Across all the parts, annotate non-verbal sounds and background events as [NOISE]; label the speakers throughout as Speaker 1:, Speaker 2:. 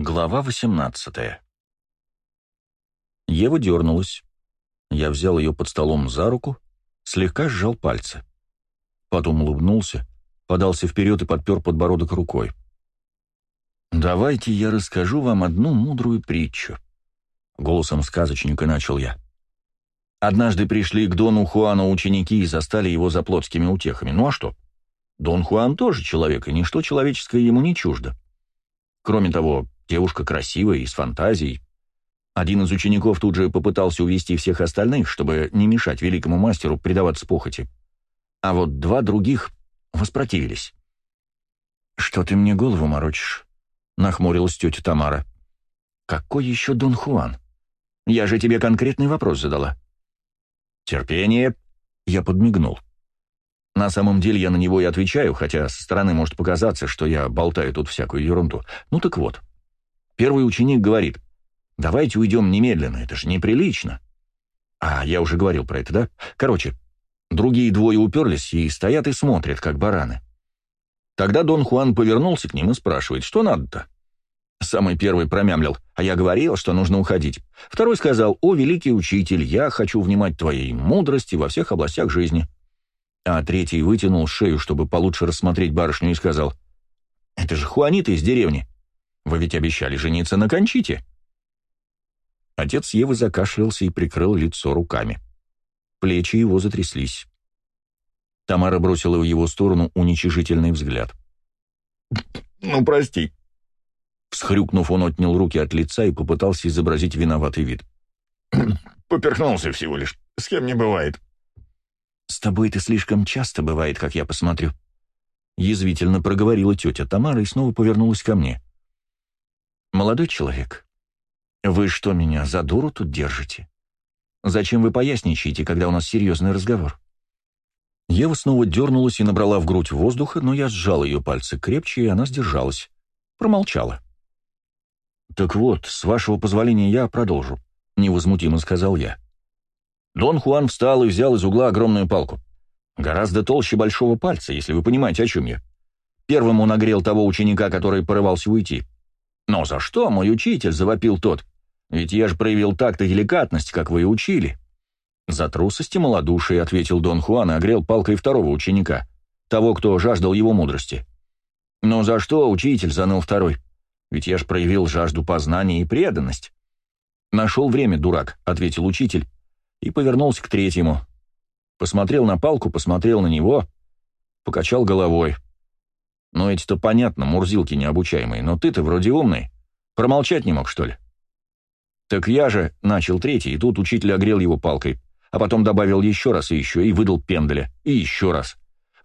Speaker 1: Глава 18 Ева дернулась. Я взял ее под столом за руку, слегка сжал пальцы. Потом улыбнулся, подался вперед и подпер подбородок рукой. «Давайте я расскажу вам одну мудрую притчу», — голосом сказочника начал я. Однажды пришли к Дону Хуану ученики и застали его за плотскими утехами. Ну а что? Дон Хуан тоже человек, и ничто человеческое ему не чуждо. Кроме того, девушка красивая и с фантазией. Один из учеников тут же попытался увести всех остальных, чтобы не мешать великому мастеру предаваться похоти. А вот два других воспротивились. «Что ты мне голову морочишь?» — нахмурилась тетя Тамара. «Какой еще Дон Хуан? Я же тебе конкретный вопрос задала». «Терпение!» — я подмигнул. На самом деле я на него и отвечаю, хотя со стороны может показаться, что я болтаю тут всякую ерунду. Ну так вот. Первый ученик говорит, давайте уйдем немедленно, это же неприлично. А, я уже говорил про это, да? Короче, другие двое уперлись и стоят и смотрят, как бараны. Тогда Дон Хуан повернулся к ним и спрашивает, что надо-то? Самый первый промямлил, а я говорил, что нужно уходить. Второй сказал, о, великий учитель, я хочу внимать твоей мудрости во всех областях жизни. А третий вытянул шею, чтобы получше рассмотреть барышню, и сказал, «Это же Хуанита из деревни. Вы ведь обещали жениться на Кончите». Отец Евы закашлялся и прикрыл лицо руками. Плечи его затряслись. Тамара бросила в его сторону уничижительный взгляд. «Ну, прости». Всхрюкнув, он отнял руки от лица и попытался изобразить виноватый вид. [CLEARS THROAT] «Поперхнулся всего лишь. С кем не бывает». «С тобой это слишком часто бывает, как я посмотрю». Язвительно проговорила тетя Тамара и снова повернулась ко мне. «Молодой человек, вы что, меня за дуру тут держите? Зачем вы поясничаете, когда у нас серьезный разговор?» Ева снова дернулась и набрала в грудь воздуха, но я сжал ее пальцы крепче, и она сдержалась. Промолчала. «Так вот, с вашего позволения я продолжу», — невозмутимо сказал я. Дон Хуан встал и взял из угла огромную палку. Гораздо толще большого пальца, если вы понимаете, о чем я. Первым он огрел того ученика, который порывался уйти. «Но за что, мой учитель?» — завопил тот. «Ведь я же проявил такт и деликатность, как вы и учили». «За трусость и малодушие», — ответил Дон Хуан и огрел палкой второго ученика, того, кто жаждал его мудрости. «Но за что, учитель?» — заныл второй. «Ведь я же проявил жажду познания и преданность». «Нашел время, дурак», — ответил учитель, и повернулся к третьему. Посмотрел на палку, посмотрел на него, покачал головой. «Ну, эти-то понятно, мурзилки необучаемые, но ты-то вроде умный. Промолчать не мог, что ли?» «Так я же», — начал третий, и тут учитель огрел его палкой, а потом добавил еще раз и еще, и выдал пенделя, и еще раз.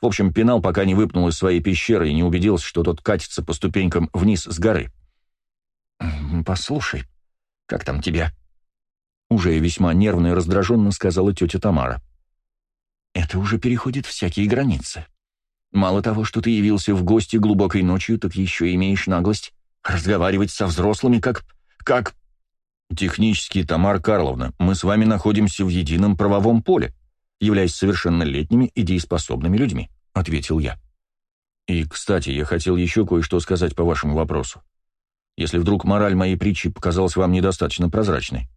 Speaker 1: В общем, пенал, пока не выпнул из своей пещеры и не убедился, что тот катится по ступенькам вниз с горы. «Послушай, как там тебя?» Уже весьма нервно и раздраженно сказала тетя Тамара. «Это уже переходит всякие границы. Мало того, что ты явился в гости глубокой ночью, так еще имеешь наглость разговаривать со взрослыми как... как...» «Технически, Тамара Карловна, мы с вами находимся в едином правовом поле, являясь совершеннолетними и дееспособными людьми», — ответил я. «И, кстати, я хотел еще кое-что сказать по вашему вопросу. Если вдруг мораль моей притчи показалась вам недостаточно прозрачной,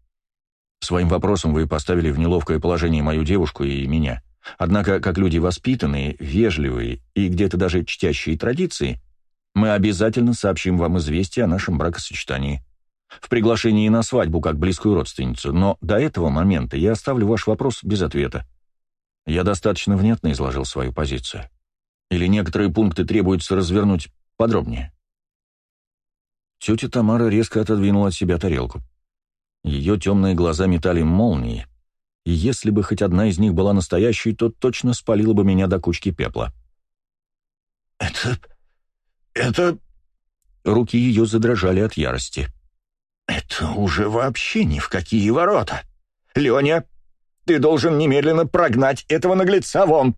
Speaker 1: Своим вопросом вы поставили в неловкое положение мою девушку и меня. Однако, как люди воспитанные, вежливые и где-то даже чтящие традиции, мы обязательно сообщим вам известие о нашем бракосочетании. В приглашении на свадьбу как близкую родственницу, но до этого момента я оставлю ваш вопрос без ответа. Я достаточно внятно изложил свою позицию. Или некоторые пункты требуется развернуть подробнее? Тетя Тамара резко отодвинула от себя тарелку. Ее темные глаза метали молнии, и если бы хоть одна из них была настоящей, то точно спалила бы меня до кучки пепла.
Speaker 2: «Это... это...»
Speaker 1: Руки ее задрожали от ярости.
Speaker 2: «Это уже вообще ни в какие ворота! Леня, ты должен немедленно прогнать этого наглеца вон!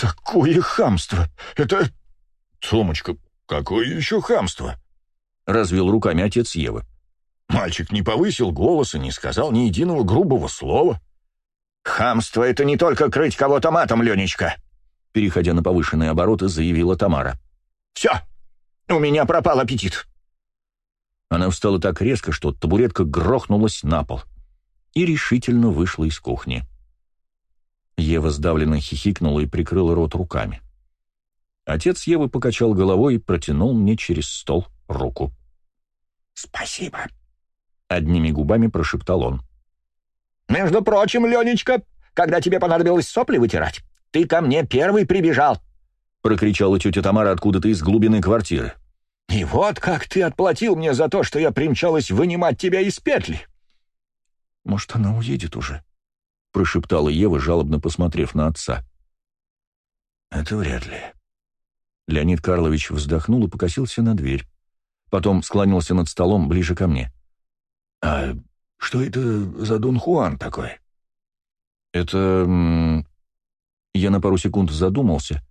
Speaker 2: Такое хамство! Это...» «Томочка, какое еще хамство?»
Speaker 1: — развел руками отец Евы.
Speaker 2: Мальчик не повысил голоса, не сказал ни единого грубого слова. «Хамство — это не только крыть кого-то матом, Ленечка!»
Speaker 1: Переходя на повышенные обороты, заявила Тамара.
Speaker 2: «Все! У меня пропал аппетит!»
Speaker 1: Она встала так резко, что табуретка грохнулась на пол и решительно вышла из кухни. Ева сдавленно хихикнула и прикрыла рот руками. Отец Евы покачал головой и протянул мне через стол руку.
Speaker 2: «Спасибо», —
Speaker 1: одними губами прошептал он.
Speaker 2: «Между прочим, Ленечка, когда тебе понадобилось сопли вытирать, ты ко мне первый прибежал», —
Speaker 1: прокричала тетя Тамара откуда-то из глубины квартиры.
Speaker 2: «И вот как ты отплатил мне за то, что я примчалась вынимать тебя из петли!»
Speaker 1: «Может, она уедет уже?» — прошептала Ева, жалобно посмотрев на отца. «Это вряд ли». Леонид Карлович вздохнул и покосился на дверь. Потом склонился над столом ближе ко мне.
Speaker 2: «А что это за Дон Хуан такой?»
Speaker 1: «Это...» Я на пару секунд задумался,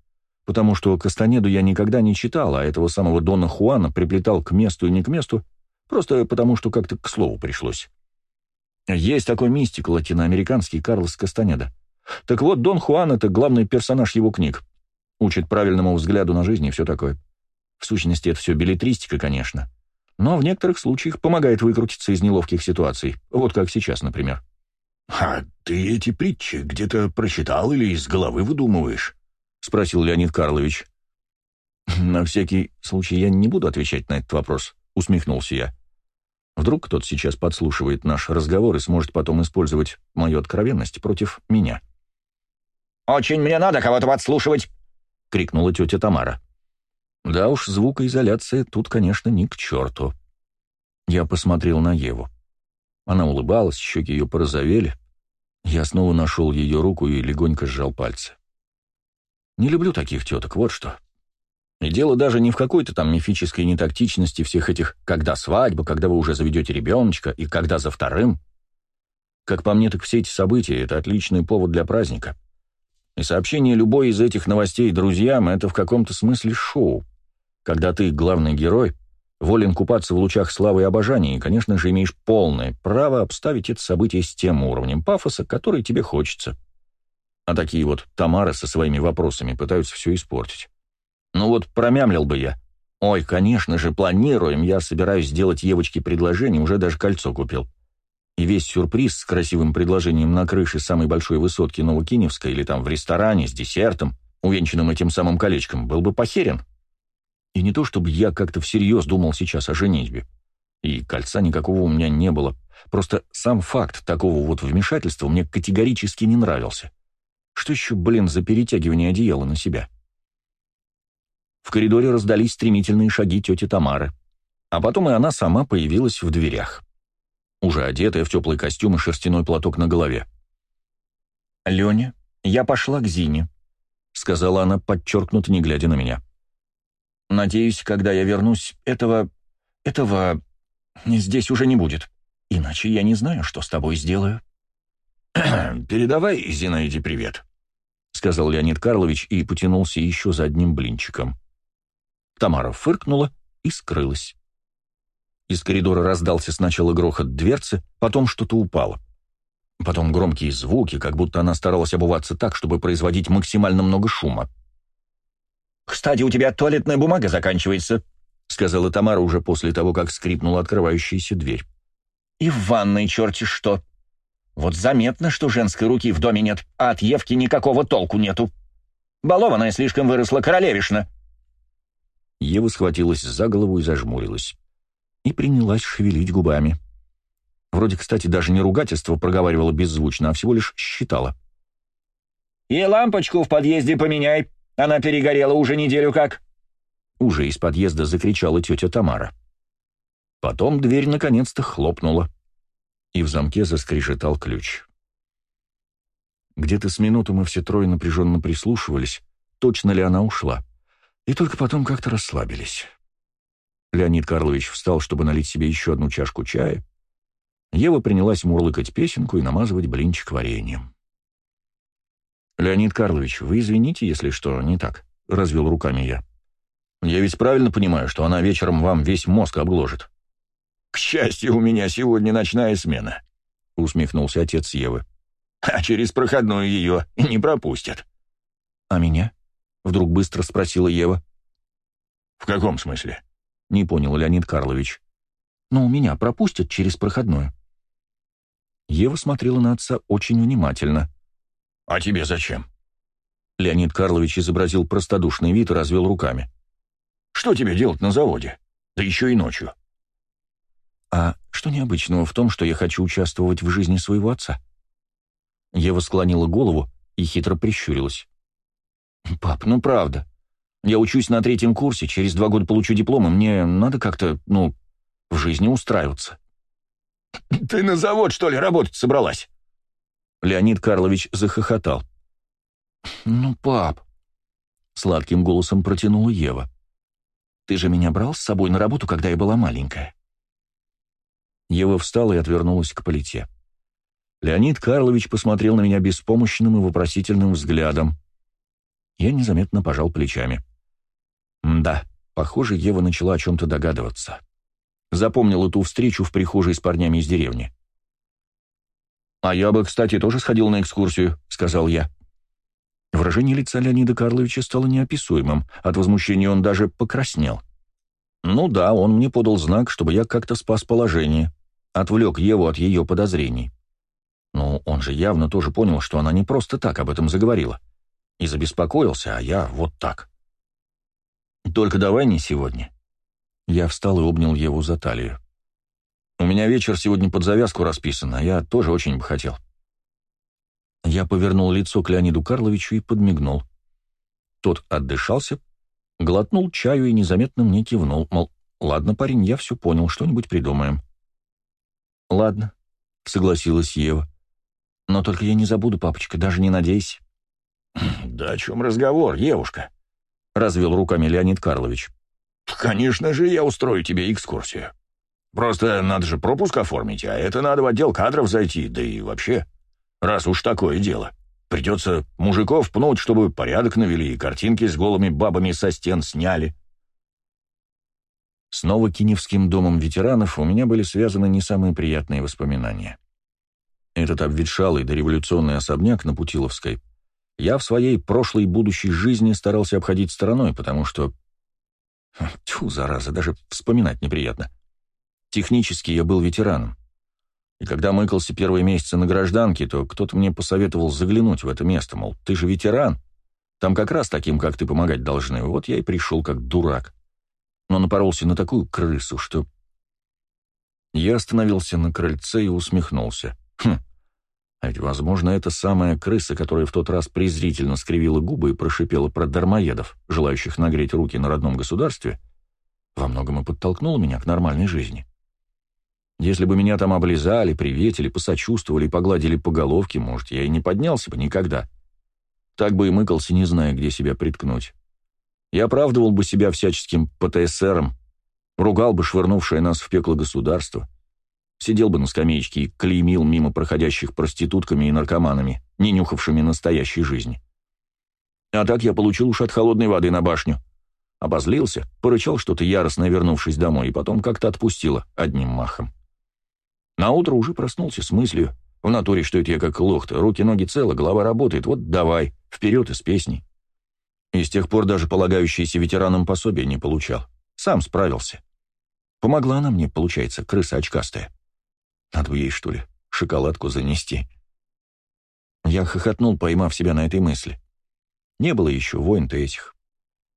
Speaker 1: потому что Кастанеду я никогда не читал, а этого самого Дона Хуана приплетал к месту и не к месту, просто потому что как-то к слову пришлось. Есть такой мистик латиноамериканский Карлос Кастанеда. Так вот, Дон Хуан — это главный персонаж его книг. Учит правильному взгляду на жизнь и все такое. В сущности, это все билетристика, конечно. Но в некоторых случаях помогает выкрутиться из неловких ситуаций. Вот как сейчас, например.
Speaker 2: «А ты эти притчи где-то прочитал или из головы выдумываешь?»
Speaker 1: — спросил Леонид Карлович. «На всякий случай я не буду отвечать на этот вопрос», — усмехнулся я. «Вдруг кто-то сейчас подслушивает наш разговор и сможет потом использовать мою откровенность против меня».
Speaker 2: «Очень мне надо кого-то подслушивать!» — крикнула тетя Тамара.
Speaker 1: Да уж, звукоизоляция тут, конечно, ни к черту. Я посмотрел на Еву. Она улыбалась, щеки ее порозовели. Я снова нашел ее руку и легонько сжал пальцы. Не люблю таких теток, вот что. И дело даже не в какой-то там мифической нетактичности всех этих «когда свадьба», «когда вы уже заведете ребеночка» и «когда за вторым». Как по мне, так все эти события — это отличный повод для праздника. И сообщение любой из этих новостей друзьям — это в каком-то смысле шоу, когда ты, главный герой, волен купаться в лучах славы и обожания, и, конечно же, имеешь полное право обставить это событие с тем уровнем пафоса, который тебе хочется. А такие вот Тамары со своими вопросами пытаются все испортить. Ну вот промямлил бы я. Ой, конечно же, планируем, я собираюсь сделать Евочке предложение, уже даже кольцо купил. И весь сюрприз с красивым предложением на крыше самой большой высотки Новокиневской или там в ресторане с десертом, увенчанным этим самым колечком, был бы похерен. И не то, чтобы я как-то всерьез думал сейчас о женитьбе. И кольца никакого у меня не было. Просто сам факт такого вот вмешательства мне категорически не нравился. Что еще, блин, за перетягивание одеяла на себя? В коридоре раздались стремительные шаги тети Тамары. А потом и она сама появилась в дверях. Уже одетая в теплый костюм и шерстяной платок на голове. «Леня, я пошла к Зине», — сказала она, подчеркнуто не глядя на меня. «Надеюсь, когда я вернусь, этого... этого... здесь уже не будет. Иначе я не знаю, что с тобой сделаю». [CLEARS THROAT]
Speaker 2: «Передавай Зинаиде привет», — сказал Леонид Карлович и потянулся еще за одним блинчиком.
Speaker 1: Тамара фыркнула и скрылась. Из коридора раздался сначала грохот дверцы, потом что-то упало. Потом громкие звуки, как будто она старалась обуваться так, чтобы производить максимально много шума.
Speaker 2: «Кстати, у тебя туалетная бумага заканчивается», — сказала Тамара уже после того, как скрипнула открывающаяся дверь. «И в ванной черти что. Вот заметно, что женской руки в доме нет, а от Евки никакого толку нету. Балованная слишком выросла королевишна».
Speaker 1: Ева схватилась за голову и зажмурилась. И принялась шевелить губами. Вроде, кстати, даже не ругательство проговаривала беззвучно, а всего лишь считала.
Speaker 2: «И лампочку в подъезде поменяй. Она перегорела уже неделю как».
Speaker 1: Уже из подъезда закричала тетя Тамара. Потом дверь наконец-то хлопнула и в замке заскрежетал ключ. Где-то с минуту мы все трое напряженно прислушивались, точно ли она ушла, и только потом как-то расслабились. Леонид Карлович встал, чтобы налить себе еще одну чашку чая. Ева принялась мурлыкать песенку и намазывать блинчик вареньем. «Леонид Карлович, вы извините, если что не так», — развел руками я. «Я ведь правильно понимаю, что она вечером вам весь мозг обложит?»
Speaker 2: «К счастью, у меня сегодня ночная смена», — усмехнулся отец Евы. «А через проходную ее не пропустят».
Speaker 1: «А меня?» — вдруг быстро спросила Ева.
Speaker 2: «В каком смысле?»
Speaker 1: — не понял Леонид Карлович. Но меня пропустят через проходную». Ева смотрела на отца очень внимательно.
Speaker 2: «А тебе зачем?»
Speaker 1: Леонид Карлович изобразил простодушный вид и развел руками.
Speaker 2: «Что тебе делать на заводе? Да еще и ночью».
Speaker 1: «А что необычного в том, что я хочу участвовать в жизни своего отца?» Ева склонила голову и хитро прищурилась. «Пап, ну правда. Я учусь на третьем курсе, через два года получу диплом, и мне надо как-то, ну, в жизни устраиваться». [CLEARS THROAT]
Speaker 2: «Ты на завод, что ли, работать собралась?»
Speaker 1: Леонид Карлович захохотал. «Ну, пап», — сладким голосом протянула Ева, — «ты же меня брал с собой на работу, когда я была маленькая». Ева встала и отвернулась к плите. Леонид Карлович посмотрел на меня беспомощным и вопросительным взглядом. Я незаметно пожал плечами. Да, похоже, Ева начала о чем-то догадываться. Запомнила ту встречу в прихожей с парнями из деревни. «А я бы, кстати, тоже сходил на экскурсию», — сказал я. Выражение лица Леонида Карловича стало неописуемым. От возмущения он даже покраснел. Ну да, он мне подал знак, чтобы я как-то спас положение. Отвлек Еву от ее подозрений. Но он же явно тоже понял, что она не просто так об этом заговорила. И забеспокоился, а я вот так. «Только давай не сегодня». Я встал и обнял Еву за талию. «У меня вечер сегодня под завязку расписан, а я тоже очень бы хотел». Я повернул лицо к Леониду Карловичу и подмигнул. Тот отдышался, глотнул чаю и незаметно мне кивнул, мол, «Ладно, парень, я все понял, что-нибудь придумаем». «Ладно», — согласилась Ева. «Но только я не забуду, папочка, даже не надейся».
Speaker 2: «Да о чем разговор, Евушка?»
Speaker 1: — развел руками Леонид Карлович.
Speaker 2: «Конечно же, я устрою тебе экскурсию. Просто надо же пропуск оформить, а это надо в отдел кадров зайти, да и вообще...» Раз уж такое дело. Придется мужиков пнуть, чтобы порядок навели и картинки с голыми бабами со стен сняли.
Speaker 1: С Новокиневским домом ветеранов у меня были связаны не самые приятные воспоминания. Этот обветшалый дореволюционный особняк на Путиловской я в своей прошлой и будущей жизни старался обходить стороной, потому что... [LAUGHS] Тьфу, зараза, даже вспоминать неприятно. Технически я был ветераном. И когда мыкался первые месяцы на гражданке, то кто-то мне посоветовал заглянуть в это место, мол, ты же ветеран. Там как раз таким, как ты, помогать должны. Вот я и пришел как дурак. Но напоролся на такую крысу, что... Я остановился на крыльце и усмехнулся. Хм, а ведь, возможно, это самая крыса, которая в тот раз презрительно скривила губы и прошипела про дармоедов, желающих нагреть руки на родном государстве, во многом и подтолкнула меня к нормальной жизни. Если бы меня там облизали, приветили, посочувствовали, погладили по головке, может, я и не поднялся бы никогда. Так бы и мыкался, не зная, где себя приткнуть. Я оправдывал бы себя всяческим ПТСРом, ругал бы швырнувшее нас в пекло государство, сидел бы на скамеечке и клеймил мимо проходящих проститутками и наркоманами, не нюхавшими настоящей жизни. А так я получил уж от холодной воды на башню. Обозлился, порычал что-то яростно, вернувшись домой, и потом как-то отпустило одним махом. Наутро уже проснулся с мыслью, в натуре, что это я как лох-то, руки-ноги целы, голова работает, вот давай, вперед из песней. И с тех пор даже полагающиеся ветеранам пособия не получал. Сам справился. Помогла она мне, получается, крыса очкастая. Надо бы ей, что ли, шоколадку занести. Я хохотнул, поймав себя на этой мысли. Не было еще войн-то этих.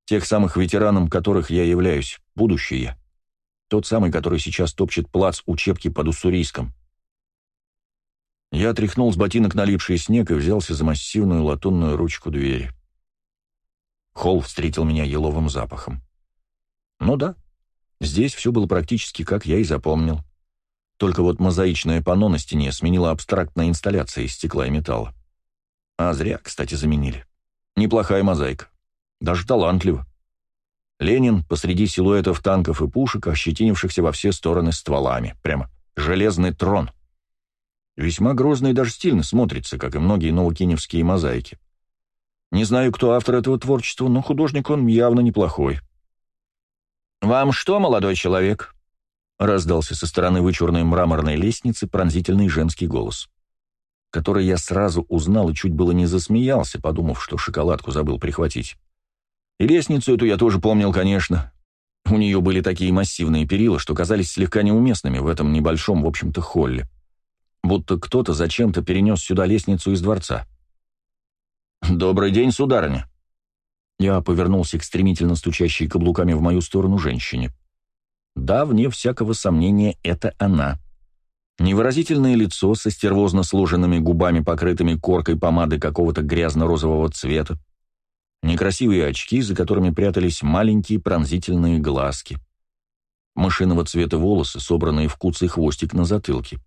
Speaker 1: Тех самых ветеранам, которых я являюсь, будущее. Тот самый, который сейчас топчет плац учебки под Уссурийском. Я тряхнул с ботинок налипший снег и взялся за массивную латунную ручку двери. Холл встретил меня еловым запахом. Ну да, здесь все было практически как я и запомнил. Только вот мозаичное панно на стене сменила абстрактная инсталляция из стекла и металла. А зря, кстати, заменили. Неплохая мозаика. Даже талантливо. Ленин посреди силуэтов танков и пушек, ощетинившихся во все стороны стволами. Прямо железный трон. Весьма грозно и даже стильно смотрится, как и многие новокиневские мозаики. Не знаю, кто автор этого творчества, но художник он явно неплохой. «Вам что, молодой человек?» — раздался со стороны вычурной мраморной лестницы пронзительный женский голос, который я сразу узнал и чуть было не засмеялся, подумав, что шоколадку забыл прихватить. И лестницу эту я тоже помнил, конечно. У нее были такие массивные перила, что казались слегка неуместными в этом небольшом, в общем-то, холле. Будто кто-то зачем-то перенес сюда лестницу из дворца. «Добрый день, сударыня!» Я повернулся к стремительно стучащей каблуками в мою сторону женщине. Да, вне всякого сомнения, это она. Невыразительное лицо со стервозно сложенными губами, покрытыми коркой помады какого-то грязно-розового цвета. Некрасивые очки, за которыми прятались маленькие пронзительные глазки. Машинного цвета волосы, собранные в куцый хвостик на затылке.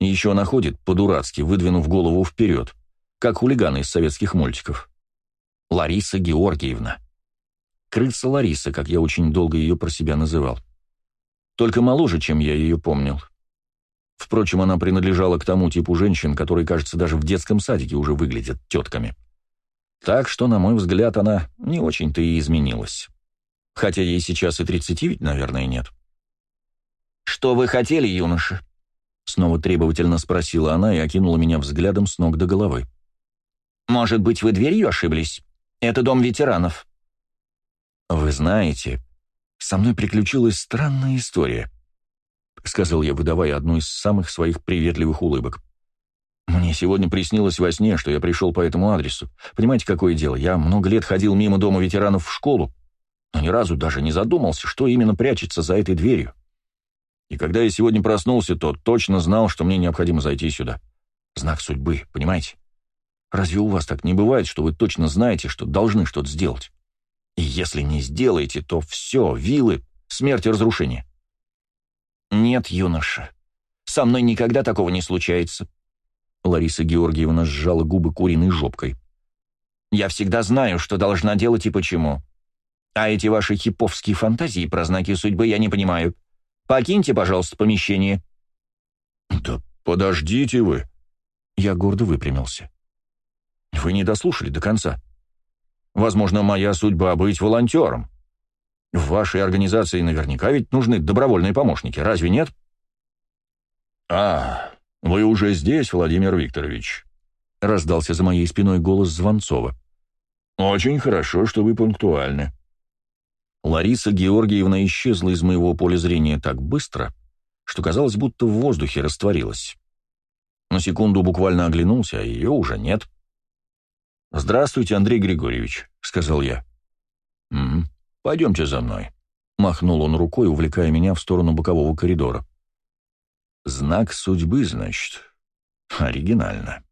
Speaker 1: И еще она ходит, по-дурацки, выдвинув голову вперед, как хулиганы из советских мультиков. Лариса Георгиевна. Крыса Лариса, как я очень долго ее про себя называл. Только моложе, чем я ее помнил. Впрочем, она принадлежала к тому типу женщин, которые, кажется, даже в детском садике уже выглядят тетками. Так что, на мой взгляд, она не очень-то и изменилась. Хотя ей сейчас и тридцати ведь, наверное, нет. «Что вы хотели, юноша?» Снова требовательно спросила она и окинула меня взглядом с ног до головы. «Может быть, вы дверью ошиблись? Это дом ветеранов». «Вы знаете, со мной приключилась странная история», — сказал я, выдавая одну из самых своих приветливых улыбок. «Мне сегодня приснилось во сне, что я пришел по этому адресу. Понимаете, какое дело? Я много лет ходил мимо дома ветеранов в школу, но ни разу даже не задумался, что именно прячется за этой дверью. И когда я сегодня проснулся, то точно знал, что мне необходимо зайти сюда. Знак судьбы, понимаете? Разве у вас так не бывает, что вы точно знаете, что должны что-то сделать? И если не сделаете, то все, вилы, смерть и разрушение. Нет, юноша, со мной никогда такого не случается. Лариса Георгиевна сжала губы куриной жопкой. Я всегда знаю, что должна делать и почему. А эти ваши хиповские фантазии про знаки судьбы я не понимаю. Покиньте, пожалуйста, помещение.
Speaker 2: Да подождите вы.
Speaker 1: Я гордо выпрямился. Вы не дослушали до конца. Возможно, моя судьба быть волонтером. В вашей организации наверняка ведь нужны добровольные помощники, разве нет?
Speaker 2: А, вы уже здесь, Владимир Викторович?
Speaker 1: Раздался за моей спиной голос Звонцова.
Speaker 2: Очень хорошо, что вы пунктуальны.
Speaker 1: Лариса Георгиевна исчезла из моего поля зрения так быстро, что казалось, будто в воздухе растворилась. На секунду буквально оглянулся, а ее уже нет. «Здравствуйте, Андрей Григорьевич», — сказал я.
Speaker 2: «Угу, пойдемте за мной», —
Speaker 1: махнул он рукой, увлекая меня в сторону бокового коридора.
Speaker 2: «Знак судьбы, значит. Оригинально».